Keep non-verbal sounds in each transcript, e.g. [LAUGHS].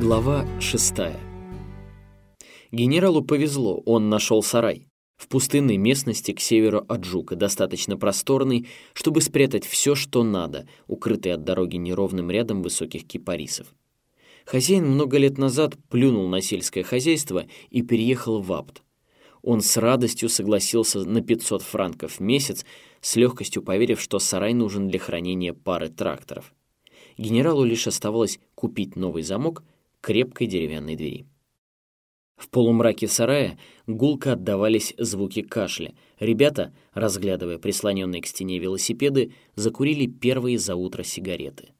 Глава 6. Генералу повезло, он нашел сарай. В пустынной местности к северу от Жука, достаточно просторный, чтобы спрятать все, что надо, укрытый от дороги неровным рядом высоких кипарисов. Хозяин много лет назад плюнул на сельское хозяйство и переехал в Апт. Он с радостью согласился на 500 франков в месяц, с легкостью поверив, что сарай нужен для хранения пары тракторов. Генералу лишь оставалось купить новый замок — крепкой деревянной двери. В полумраке сарая гулко отдавались звуки кашля. Ребята, разглядывая прислоненные к стене велосипеды, закурили первые за утро сигареты.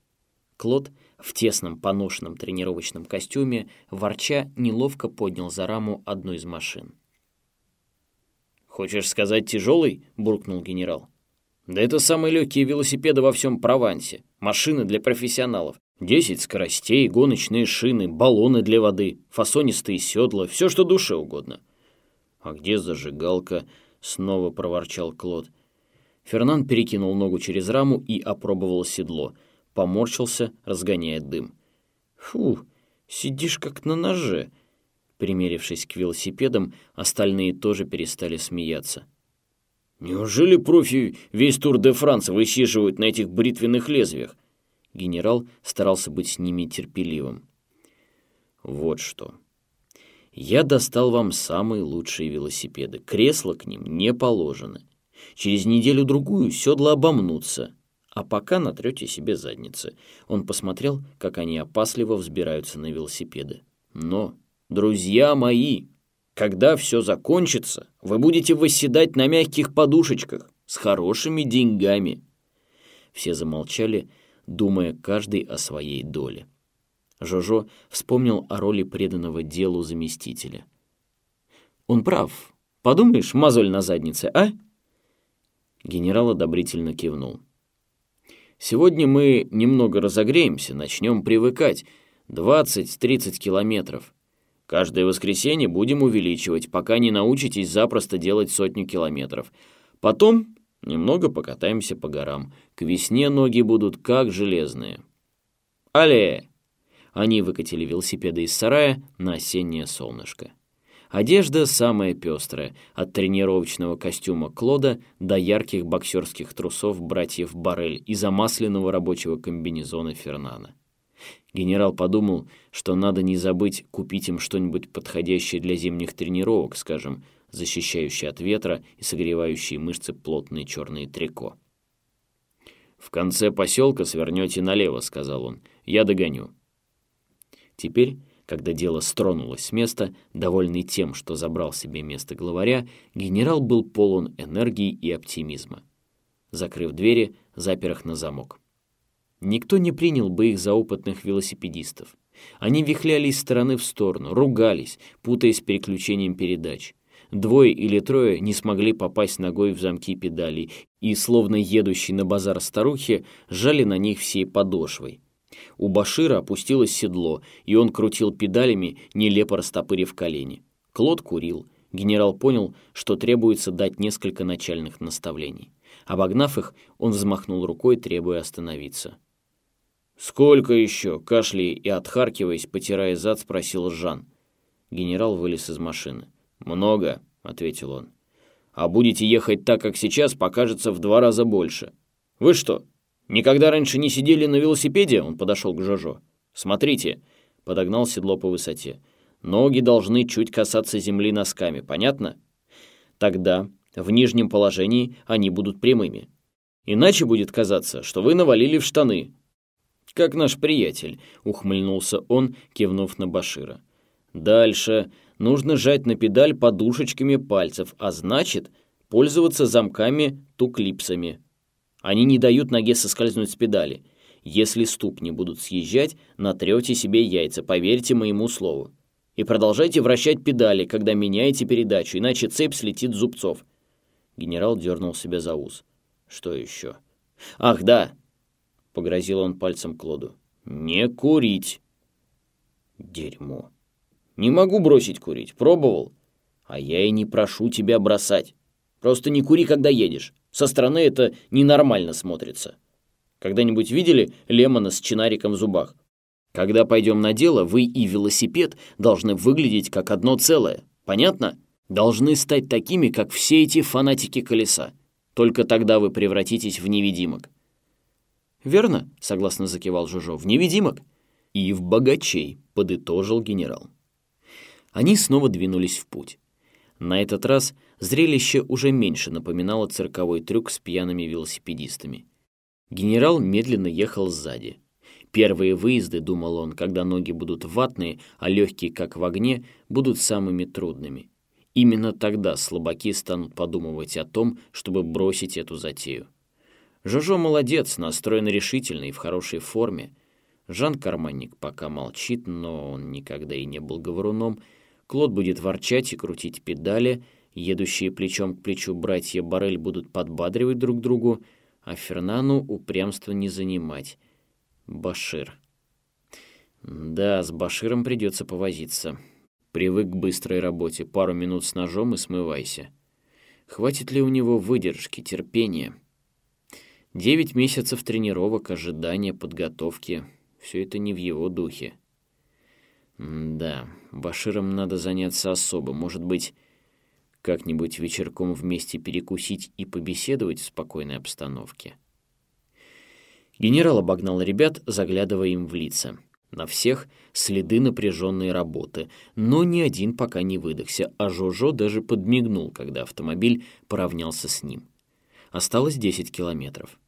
Клод в тесном поношенном тренировочном костюме, ворча, неловко поднял за раму одну из машин. «Хочешь сказать тяжелый?» — буркнул генерал. «Да это самые легкие велосипеды во всем Провансе. Машины для профессионалов. Десять скоростей, гоночные шины, баллоны для воды, фасонистые седла, все, что душе угодно. «А где зажигалка?» — снова проворчал Клод. Фернан перекинул ногу через раму и опробовал седло. Поморщился, разгоняя дым. «Фу, сидишь как на ноже!» Примерившись к велосипедам, остальные тоже перестали смеяться. «Неужели профи весь Тур де Франс высиживают на этих бритвенных лезвиях?» Генерал старался быть с ними терпеливым. «Вот что. Я достал вам самые лучшие велосипеды. Кресла к ним не положены. Через неделю-другую седла обомнутся, а пока натрете себе задницы». Он посмотрел, как они опасливо взбираются на велосипеды. «Но, друзья мои, когда все закончится, вы будете восседать на мягких подушечках с хорошими деньгами». Все замолчали, думая каждый о своей доле. Жожо вспомнил о роли преданного делу заместителя. «Он прав. Подумаешь, мозоль на заднице, а?» Генерал одобрительно кивнул. «Сегодня мы немного разогреемся, начнем привыкать. 20-30 километров. Каждое воскресенье будем увеличивать, пока не научитесь запросто делать сотню километров. Потом Немного покатаемся по горам. К весне ноги будут как железные. Але! Они выкатили велосипеды из сарая на осеннее солнышко. Одежда самая пестрая, от тренировочного костюма Клода до ярких боксерских трусов братьев Барель и замасленного рабочего комбинезона Фернана. Генерал подумал, что надо не забыть купить им что-нибудь подходящее для зимних тренировок, скажем, защищающие от ветра и согревающие мышцы плотные черные трико. «В конце поселка свернете налево», — сказал он. «Я догоню». Теперь, когда дело стронулось с места, довольный тем, что забрал себе место главаря, генерал был полон энергии и оптимизма. Закрыв двери, запер их на замок. Никто не принял бы их за опытных велосипедистов. Они вихляли из стороны в сторону, ругались, путаясь переключением передач. Двое или трое не смогли попасть ногой в замки педалей и, словно едущие на базар старухи, жали на них всей подошвой. У Башира опустилось седло, и он крутил педалями, нелепо растопырив колени. Клод курил. Генерал понял, что требуется дать несколько начальных наставлений. Обогнав их, он взмахнул рукой, требуя остановиться. «Сколько еще?» — кашляя и отхаркиваясь, потирая зад, спросил Жан. Генерал вылез из машины. «Много», — ответил он. «А будете ехать так, как сейчас, покажется в два раза больше. Вы что, никогда раньше не сидели на велосипеде?» Он подошел к Жожо. «Смотрите», — подогнал седло по высоте. «Ноги должны чуть касаться земли носками, понятно? Тогда в нижнем положении они будут прямыми. Иначе будет казаться, что вы навалили в штаны». «Как наш приятель», — ухмыльнулся он, кивнув на Башира. «Дальше нужно жать на педаль подушечками пальцев, а значит, пользоваться замками-туклипсами. Они не дают ноге соскользнуть с педали. Если ступни будут съезжать, натрете себе яйца, поверьте моему слову. И продолжайте вращать педали, когда меняете передачу, иначе цепь слетит с зубцов. Генерал дернул себя за ус. Что еще? Ах, да! Погрозил он пальцем Клоду. Не курить. Дерьмо. Не могу бросить курить. Пробовал. А я и не прошу тебя бросать. Просто не кури, когда едешь. Со стороны это ненормально смотрится. Когда-нибудь видели Лемона с чинариком в зубах? Когда пойдем на дело, вы и велосипед должны выглядеть как одно целое. Понятно? Должны стать такими, как все эти фанатики колеса. Только тогда вы превратитесь в невидимок. «Верно», — согласно закивал Жужо, — «в невидимок». «И в богачей», — подытожил генерал. Они снова двинулись в путь. На этот раз зрелище уже меньше напоминало цирковой трюк с пьяными велосипедистами. Генерал медленно ехал сзади. Первые выезды, думал он, когда ноги будут ватные, а легкие, как в огне, будут самыми трудными. Именно тогда слабаки станут подумывать о том, чтобы бросить эту затею. Жожо молодец, настроен решительно и в хорошей форме. Жан-карманник пока молчит, но он никогда и не был говоруном. Клод будет ворчать и крутить педали, едущие плечом к плечу братья Барель будут подбадривать друг другу, а Фернану упрямство не занимать. Башир. Да, с Баширом придется повозиться. Привык к быстрой работе, пару минут с ножом и смывайся. Хватит ли у него выдержки, терпения? Девять месяцев тренировок, ожидания, подготовки — все это не в его духе. Да, Баширом надо заняться особо. Может быть, как-нибудь вечерком вместе перекусить и побеседовать в спокойной обстановке. Генерал обогнал ребят, заглядывая им в лица. На всех следы напряженной работы, но ни один пока не выдохся, а Жожо даже подмигнул, когда автомобиль поравнялся с ним. Осталось 10 километров.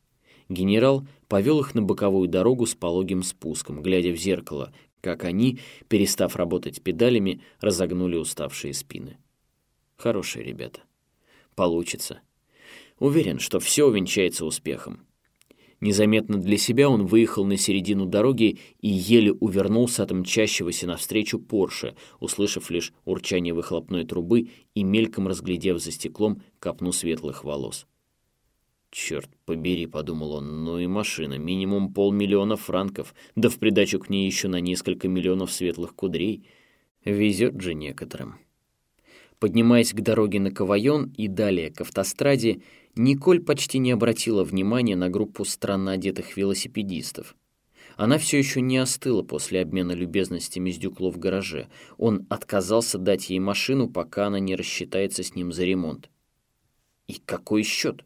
Генерал повел их на боковую дорогу с пологим спуском, глядя в зеркало, как они, перестав работать педалями, разогнули уставшие спины. Хорошие ребята. Получится. Уверен, что все увенчается успехом. Незаметно для себя он выехал на середину дороги и еле увернулся от мчащегося навстречу Порше, услышав лишь урчание выхлопной трубы и мельком разглядев за стеклом копну светлых волос. «Черт побери», — подумал он, — «ну и машина, минимум полмиллиона франков, да в придачу к ней еще на несколько миллионов светлых кудрей. Везет же некоторым». Поднимаясь к дороге на Кавайон и далее к автостраде, Николь почти не обратила внимания на группу странно одетых велосипедистов. Она все еще не остыла после обмена любезностями с Дюкло в гараже. Он отказался дать ей машину, пока она не рассчитается с ним за ремонт. И какой счет?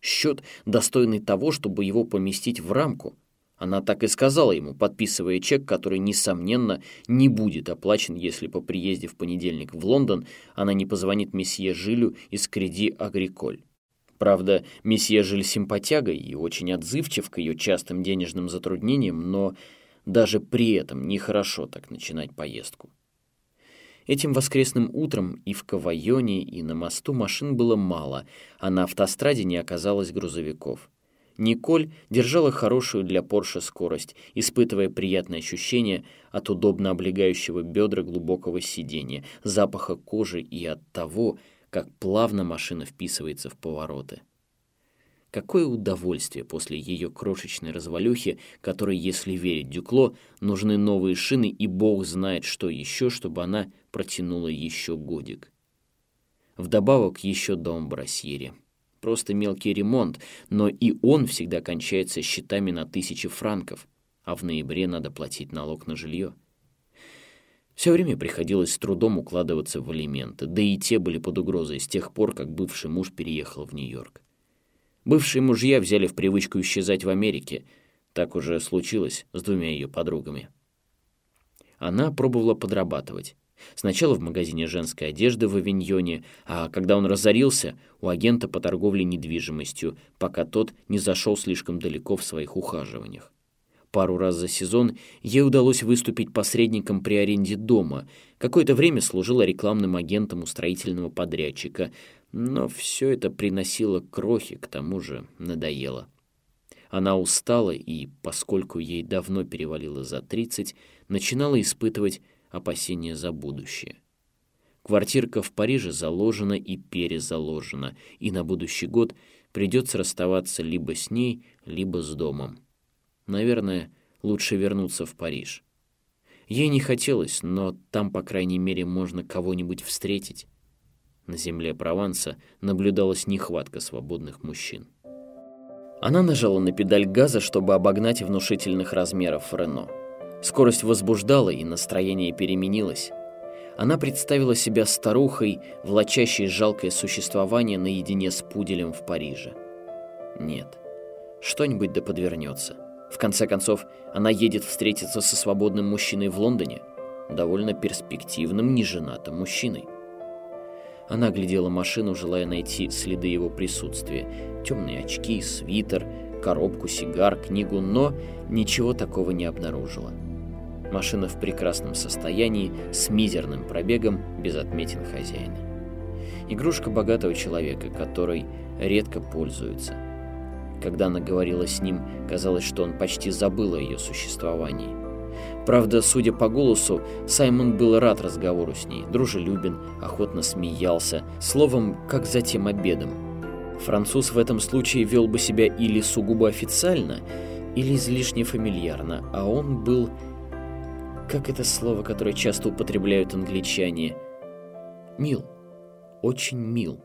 Счет, достойный того, чтобы его поместить в рамку. Она так и сказала ему, подписывая чек, который, несомненно, не будет оплачен, если по приезде в понедельник в Лондон она не позвонит месье Жилю из Креди Агриколь. Правда, месье Жиль симпатяга и очень отзывчив к ее частым денежным затруднениям, но даже при этом нехорошо так начинать поездку. Этим воскресным утром и в Кавайоне, и на мосту машин было мало, а на автостраде не оказалось грузовиков. Николь держала хорошую для Порше скорость, испытывая приятное ощущение от удобно облегающего бедра глубокого сидения, запаха кожи и от того, как плавно машина вписывается в повороты. Какое удовольствие после ее крошечной развалюхи, которой, если верить Дюкло, нужны новые шины и бог знает что еще, чтобы она протянула еще годик. Вдобавок еще дом в Брасьере просто мелкий ремонт, но и он всегда кончается счетами на тысячи франков, а в ноябре надо платить налог на жилье. Все время приходилось с трудом укладываться в алименты, да и те были под угрозой с тех пор, как бывший муж переехал в Нью-Йорк. Бывшие мужья взяли в привычку исчезать в Америке. Так уже случилось с двумя ее подругами. Она пробовала подрабатывать. Сначала в магазине женской одежды в Авиньоне, а когда он разорился, у агента по торговле недвижимостью, пока тот не зашел слишком далеко в своих ухаживаниях. Пару раз за сезон ей удалось выступить посредником при аренде дома. Какое-то время служила рекламным агентом у строительного подрядчика, но все это приносило крохи, к тому же надоело. Она устала и, поскольку ей давно перевалило за 30, начинала испытывать опасения за будущее. Квартирка в Париже заложена и перезаложена, и на будущий год придется расставаться либо с ней, либо с домом. Наверное, лучше вернуться в Париж. Ей не хотелось, но там, по крайней мере, можно кого-нибудь встретить. На земле Прованса наблюдалась нехватка свободных мужчин. Она нажала на педаль газа, чтобы обогнать внушительных размеров Рено. Скорость возбуждала, и настроение переменилось. Она представила себя старухой, влачащей жалкое существование наедине с пуделем в Париже. Нет, что-нибудь да подвернется. В конце концов, она едет встретиться со свободным мужчиной в Лондоне, довольно перспективным неженатым мужчиной. Она глядела машину, желая найти следы его присутствия. Темные очки, свитер, коробку сигар, книгу, но ничего такого не обнаружила. Машина в прекрасном состоянии, с мизерным пробегом, без отметин хозяина. Игрушка богатого человека, которой редко пользуются. Когда она говорила с ним, казалось, что он почти забыл о ее существовании. Правда, судя по голосу, Саймон был рад разговору с ней, дружелюбен, охотно смеялся, словом, как за тем обедом. Француз в этом случае вел бы себя или сугубо официально, или излишне фамильярно, а он был... Как это слово, которое часто употребляют англичане? Мил. Очень мил.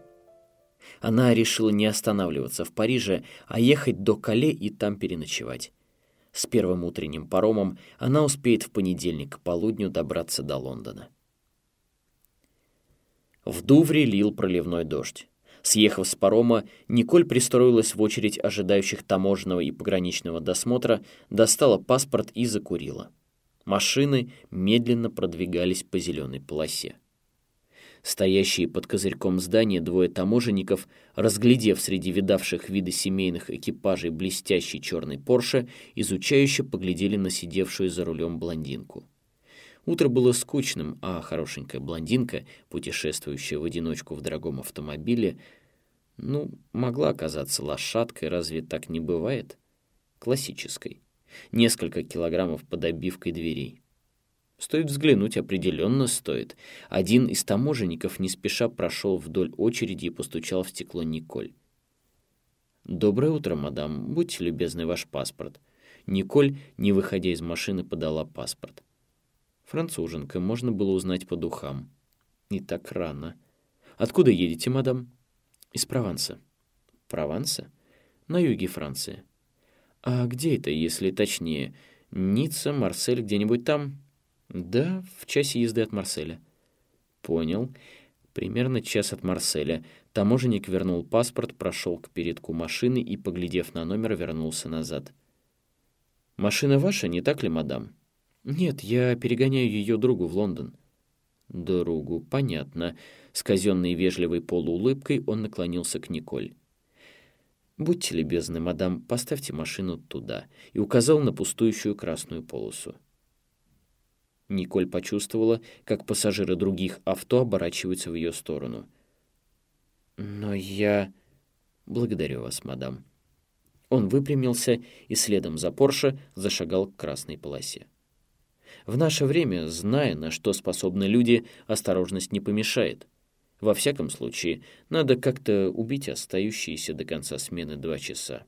Она решила не останавливаться в Париже, а ехать до Кале и там переночевать. С первым утренним паромом она успеет в понедельник к полудню добраться до Лондона. В Дувре лил проливной дождь. Съехав с парома, Николь пристроилась в очередь ожидающих таможенного и пограничного досмотра, достала паспорт и закурила. Машины медленно продвигались по зеленой полосе. Стоящие под козырьком здания двое таможенников, разглядев среди видавших виды семейных экипажей блестящий черный Порше, изучающе поглядели на сидевшую за рулем блондинку. Утро было скучным, а хорошенькая блондинка, путешествующая в одиночку в дорогом автомобиле, ну, могла оказаться лошадкой, разве так не бывает? Классической. Несколько килограммов под обивкой дверей. Стоит взглянуть, определенно стоит. Один из таможенников не спеша прошел вдоль очереди и постучал в стекло Николь. «Доброе утро, мадам. Будьте любезны, ваш паспорт». Николь, не выходя из машины, подала паспорт. Француженка, можно было узнать по духам. Не так рано. «Откуда едете, мадам?» «Из Прованса». «Прованса?» «На юге Франции». «А где это, если точнее? Ницца, Марсель, где-нибудь там?» Да, в часе езды от Марселя. Понял. Примерно час от Марселя. Таможенник вернул паспорт, прошел к передку машины и, поглядев на номер, вернулся назад. «Машина ваша, не так ли, мадам?» «Нет, я перегоняю ее другу в Лондон». «Другу, понятно». С казенной вежливой полуулыбкой он наклонился к Николь. «Будьте любезны, мадам, поставьте машину туда», и указал на пустующую красную полосу. Николь почувствовала, как пассажиры других авто оборачиваются в ее сторону. «Но я...» «Благодарю вас, мадам». Он выпрямился и следом за Порше зашагал к красной полосе. В наше время, зная, на что способны люди, осторожность не помешает. Во всяком случае, надо как-то убить остающиеся до конца смены два часа.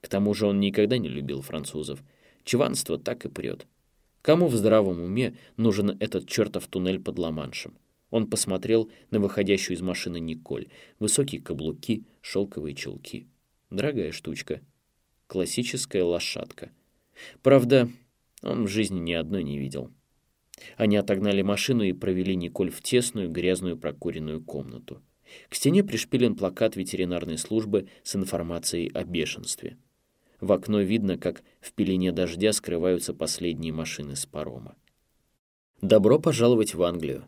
К тому же он никогда не любил французов. Чванство так и прет. Кому в здравом уме нужен этот чертов туннель под Ла-Маншем? Он посмотрел на выходящую из машины Николь. Высокие каблуки, шелковые чулки. Дорогая штучка. Классическая лошадка. Правда, он в жизни ни одной не видел. Они отогнали машину и провели Николь в тесную, грязную, прокуренную комнату. К стене пришпилен плакат ветеринарной службы с информацией о бешенстве. В окно видно, как в пелене дождя скрываются последние машины с парома. Добро пожаловать в Англию.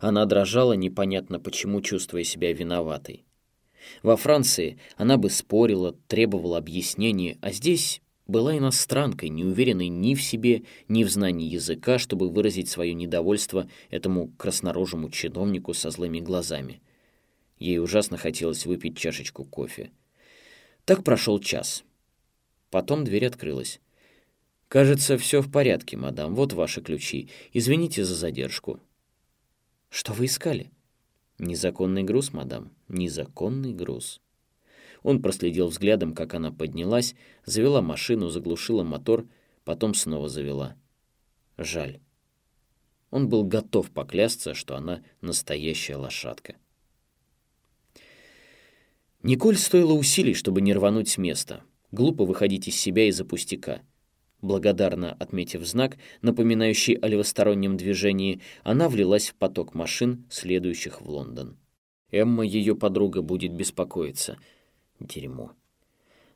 Она дрожала, непонятно почему, чувствуя себя виноватой. Во Франции она бы спорила, требовала объяснений, а здесь была иностранкой, не уверенной ни в себе, ни в знании языка, чтобы выразить свое недовольство этому краснорожему чиновнику со злыми глазами. Ей ужасно хотелось выпить чашечку кофе. Так прошел час. Потом дверь открылась. «Кажется, все в порядке, мадам. Вот ваши ключи. Извините за задержку». «Что вы искали?» «Незаконный груз, мадам. Незаконный груз». Он проследил взглядом, как она поднялась, завела машину, заглушила мотор, потом снова завела. Жаль. Он был готов поклясться, что она настоящая лошадка. Николь стоило усилий, чтобы не рвануть с места. Глупо выходить из себя из-за пустяка. Благодарно отметив знак, напоминающий о левостороннем движении, она влилась в поток машин, следующих в Лондон. Эмма, ее подруга, будет беспокоиться. Дерьмо.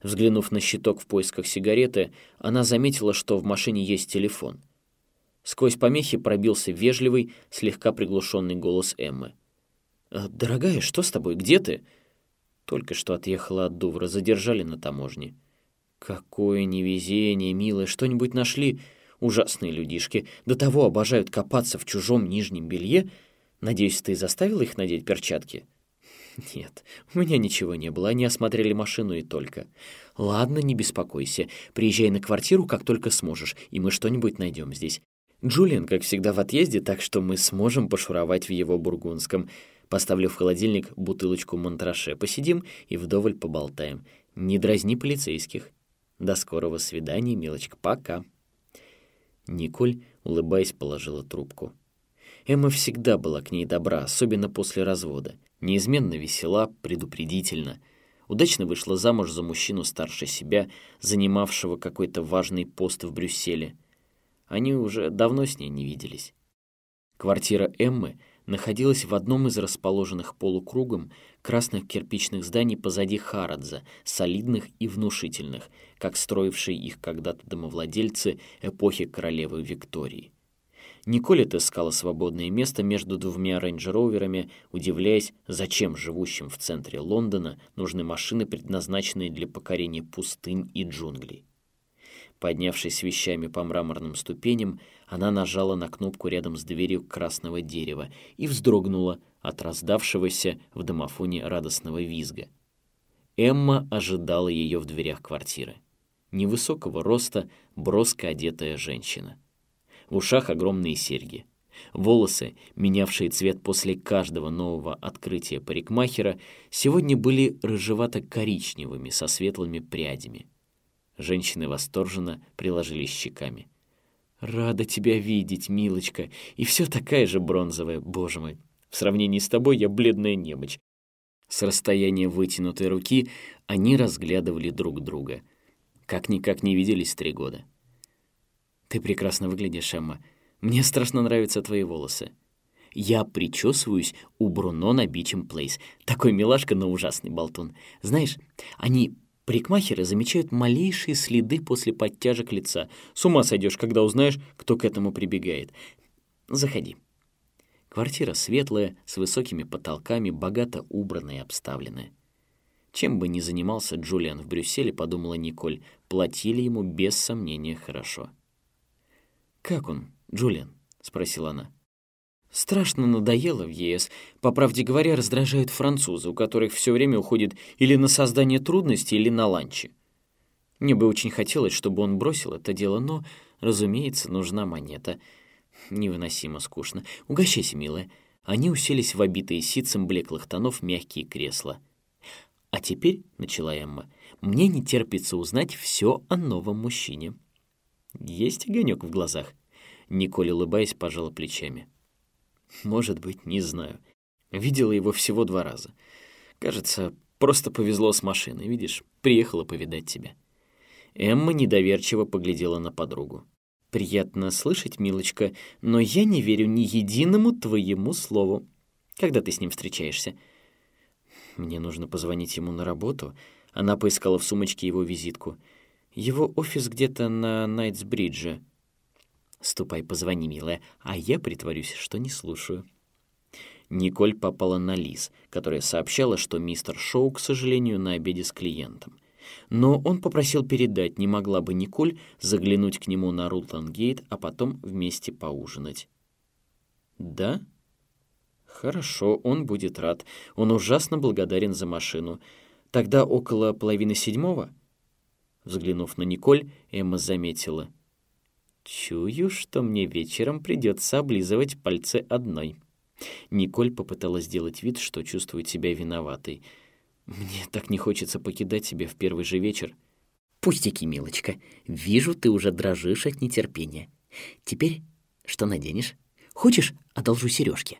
Взглянув на щиток в поисках сигареты, она заметила, что в машине есть телефон. Сквозь помехи пробился вежливый, слегка приглушенный голос Эммы. «Э, «Дорогая, что с тобой? Где ты?» Только что отъехала от Дувра, задержали на таможне. «Какое невезение, милая, что-нибудь нашли?» Ужасные людишки. До того обожают копаться в чужом нижнем белье. Надеюсь, ты заставил их надеть перчатки?» [LAUGHS] «Нет, у меня ничего не было, они осмотрели машину и только». «Ладно, не беспокойся. Приезжай на квартиру, как только сможешь, и мы что-нибудь найдем здесь. Джулиан, как всегда, в отъезде, так что мы сможем пошуровать в его бургундском. Поставлю в холодильник бутылочку Монтраше, посидим и вдоволь поболтаем. Не дразни полицейских. До скорого свидания, милочка, пока». Николь, улыбаясь, положила трубку. Эмма всегда была к ней добра, особенно после развода. Неизменно весела, предупредительна. Удачно вышла замуж за мужчину старше себя, занимавшего какой-то важный пост в Брюсселе. Они уже давно с ней не виделись. Квартира Эммы находилась в одном из расположенных полукругом красных кирпичных зданий позади Харадза, солидных и внушительных, как строившие их когда-то домовладельцы эпохи королевы Виктории. Николь отыскала свободное место между двумя рейндж-роверами, удивляясь, зачем живущим в центре Лондона нужны машины, предназначенные для покорения пустынь и джунглей. Поднявшись вещами по мраморным ступеням, она нажала на кнопку рядом с дверью красного дерева и вздрогнула от раздавшегося в домофоне радостного визга. Эмма ожидала ее в дверях квартиры. Невысокого роста, броско одетая женщина — в ушах огромные серьги. Волосы, менявшие цвет после каждого нового открытия парикмахера, сегодня были рыжевато-коричневыми со светлыми прядями. Женщины восторженно приложились щеками. «Рада тебя видеть, милочка, и все такая же бронзовая, боже мой. В сравнении с тобой я бледная немочь». С расстояния вытянутой руки они разглядывали друг друга. Как-никак не виделись три года. Ты прекрасно выглядишь, Эмма. Мне страшно нравятся твои волосы. Я причесываюсь у Бруно на Бичем Плейс. Такой милашка, но ужасный болтун. Знаешь, они, парикмахеры, замечают малейшие следы после подтяжек лица. С ума сойдешь, когда узнаешь, кто к этому прибегает. Заходи. Квартира светлая, с высокими потолками, богато убранная и обставленная. Чем бы ни занимался Джулиан в Брюсселе, подумала Николь, платили ему без сомнения хорошо. «Как он, Джулиан?» — спросила она. «Страшно надоело в ЕС. По правде говоря, раздражают французы, у которых все время уходит или на создание трудностей, или на ланчи. Мне бы очень хотелось, чтобы он бросил это дело, но, разумеется, нужна монета. Невыносимо скучно. Угощайся, милая». Они уселись в обитые ситцем блеклых тонов мягкие кресла. «А теперь», — начала Эмма, — «мне не терпится узнать все о новом мужчине». Есть огонек в глазах. Николь, улыбаясь, пожала плечами. Может быть, не знаю. Видела его всего два раза. Кажется, просто повезло с машиной, видишь? Приехала повидать тебя. Эмма недоверчиво поглядела на подругу. «Приятно слышать, милочка, но я не верю ни единому твоему слову. Когда ты с ним встречаешься?» «Мне нужно позвонить ему на работу». Она поискала в сумочке его визитку — его офис где-то на Найтсбридже. Ступай, позвони, милая, а я притворюсь, что не слушаю. Николь попала на Лиз, которая сообщала, что мистер Шоу, к сожалению, на обеде с клиентом. Но он попросил передать, не могла бы Николь заглянуть к нему на Рутлангейт, а потом вместе поужинать. «Да?» «Хорошо, он будет рад. Он ужасно благодарен за машину. Тогда около половины седьмого?» Взглянув на Николь, Эмма заметила. «Чую, что мне вечером придется облизывать пальцы одной». Николь попыталась сделать вид, что чувствует себя виноватой. «Мне так не хочется покидать тебя в первый же вечер». «Пустяки, милочка. Вижу, ты уже дрожишь от нетерпения. Теперь что наденешь? Хочешь, одолжу сережки?»